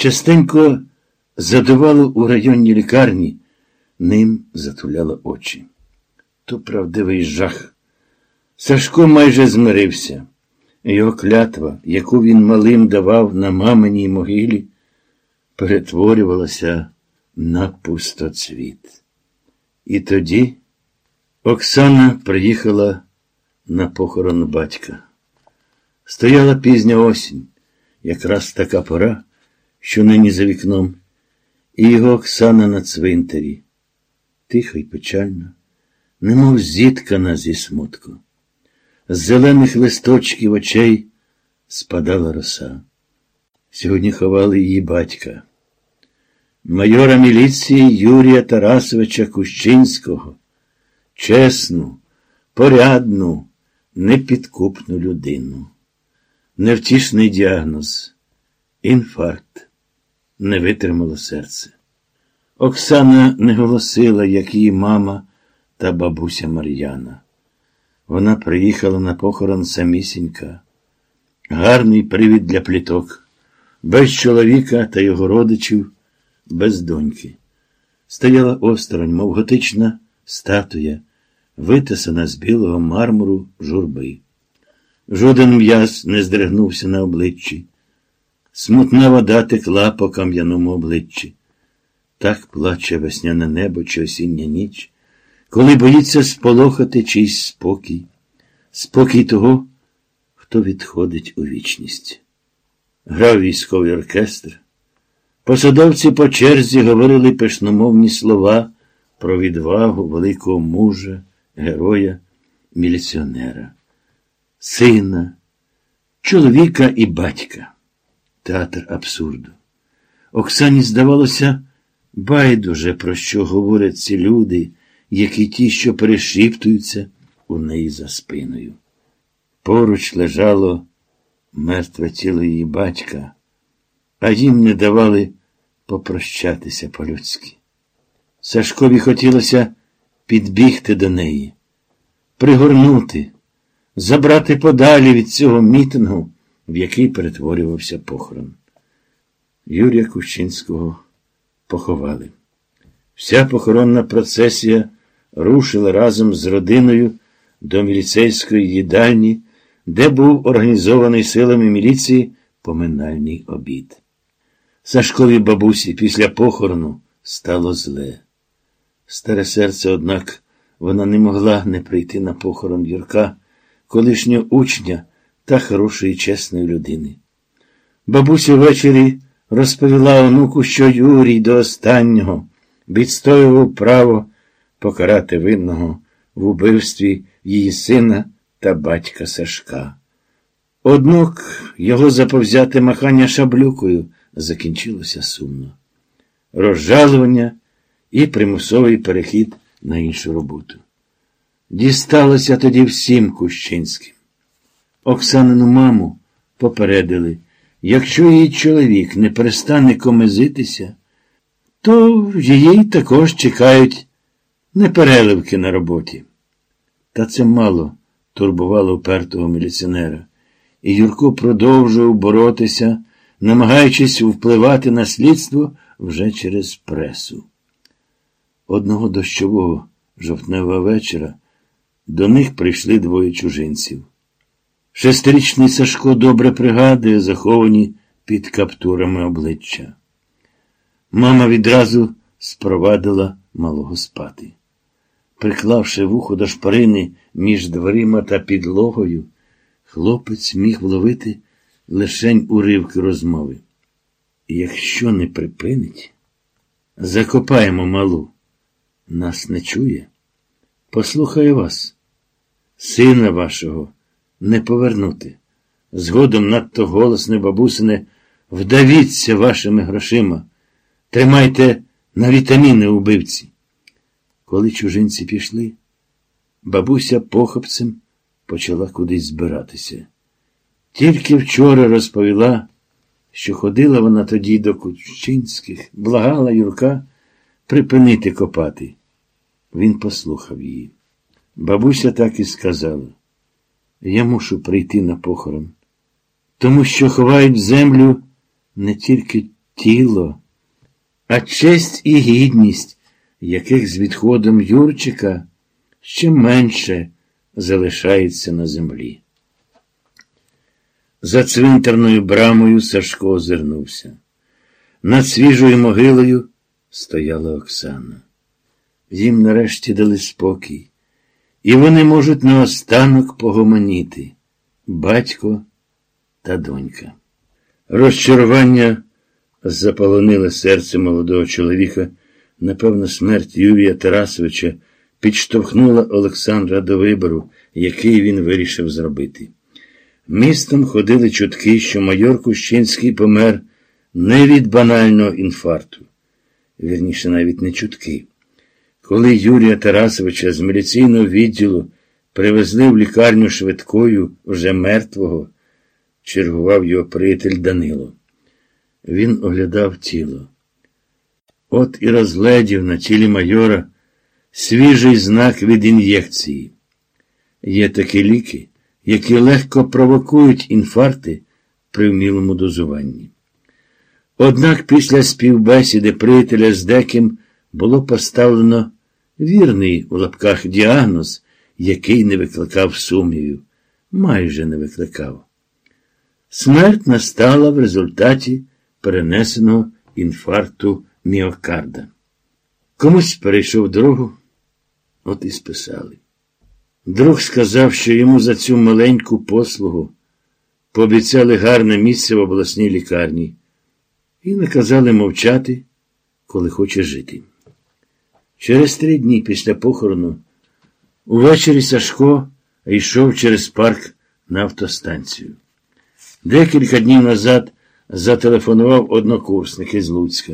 Частенько задувало у районній лікарні, ним затуляла очі. То правдивий жах. Сашко майже змирився. Його клятва, яку він малим давав на маминій могилі, перетворювалася на пустоцвіт. І тоді Оксана приїхала на похорон батька. Стояла пізня осінь, якраз така пора, що нині за вікном, і його Оксана на цвинтарі, тихо й печально, немов зіткана зі смутку. З зелених листочків очей спадала роса. Сьогодні ховали її батька, майора міліції Юрія Тарасовича Кущинського, чесну, порядну, непідкупну людину. Невтішний діагноз, інфаркт, не витримало серце. Оксана не голосила, як її мама та бабуся Мар'яна. Вона приїхала на похорон самісінька, гарний привід для пліток, без чоловіка та його родичів, без доньки. Стояла осторонь, мов готична статуя, витисана з білого мармуру журби. Жоден м'яз не здригнувся на обличчі. Смутна вода текла по кам'яному обличчі. Так плаче весняне небо чи осіння ніч, коли боїться сполохати чийсь спокій, спокій того, хто відходить у вічність. Грав військовий оркестр. Посадовці по черзі говорили пишномовні слова про відвагу великого мужа, героя, міліціонера, сина, чоловіка і батька. Театр абсурду. Оксані здавалося, байдуже, про що говорять ці люди, які ті, що перешіптуються у неї за спиною. Поруч лежало мертве тіло її батька, а їм не давали попрощатися по-людськи. Сашкові хотілося підбігти до неї, пригорнути, забрати подалі від цього мітингу, в який перетворювався похорон. Юрія Кущинського поховали. Вся похоронна процесія рушила разом з родиною до міліцейської їдальні, де був організований силами міліції поминальний обід. Сашкові бабусі після похорону стало зле. Старе серце, однак, вона не могла не прийти на похорон Юрка, колишнього учня та хорошої чесної людини. Бабуся ввечері розповіла онуку, що Юрій до останнього відстоював право покарати винного в убивстві її сина та батька Сашка. Однак його заповзяте махання шаблюкою закінчилося сумно. Розжалування і примусовий перехід на іншу роботу. Дісталося тоді всім Кущинським. Оксанину маму попередили, якщо її чоловік не перестане комезитися, то її також чекають непереливки на роботі. Та це мало турбувало упертого міліціонера, і Юрко продовжував боротися, намагаючись впливати на слідство вже через пресу. Одного дощового жовтневого вечора до них прийшли двоє чужинців. Шестирічний Сашко добре пригадує, заховані під каптурами обличчя. Мама відразу спровадила малого спати. Приклавши вухо до шпарини між дверима та підлогою, хлопець міг вловити лишень уривки розмови. Якщо не припинить, закопаємо малу. Нас не чує. Послухаю вас, сина вашого не повернути. Згодом надто голосне бабусине, вдавіться вашими грошима, тримайте на вітаміни убивці. Коли чужинці пішли, бабуся похопцем почала кудись збиратися. Тільки вчора розповіла, що ходила вона тоді до Кучинських, благала Юрка припинити копати. Він послухав її. Бабуся так і сказала. Я мушу прийти на похорон, тому що ховають землю не тільки тіло, а честь і гідність, яких з відходом Юрчика ще менше залишається на землі. За цвинтарною брамою Сашко озирнувся. Над свіжою могилою стояла Оксана. Їм нарешті дали спокій, і вони можуть наостанок погомоніти батько та донька. Розчарування заполонило серце молодого чоловіка. Напевно, смерть Юрія Тарасовича підштовхнула Олександра до вибору, який він вирішив зробити. Містом ходили чутки, що майор Кущинський помер не від банального інфаркту. Вірніше, навіть не чутки. Коли Юрія Тарасовича з міліційного відділу привезли в лікарню швидкою вже мертвого, чергував його приятель Данило. Він оглядав тіло. От і розгледів на тілі майора свіжий знак від ін'єкції. Є такі ліки, які легко провокують інфаркти при вмілому дозуванні. Однак після співбесіди приятеля з деким було поставлено вірний у лапках діагноз, який не викликав сумнівів, майже не викликав. Смерть настала в результаті перенесеного інфаркту міокарда. Комусь перейшов дорогу, от і списали. Друг сказав, що йому за цю маленьку послугу пообіцяли гарне місце в обласній лікарні і наказали мовчати, коли хоче жити. Через три дні після похорону увечері Сашко йшов через парк на автостанцію. Декілька днів назад зателефонував однокурсник із Луцька.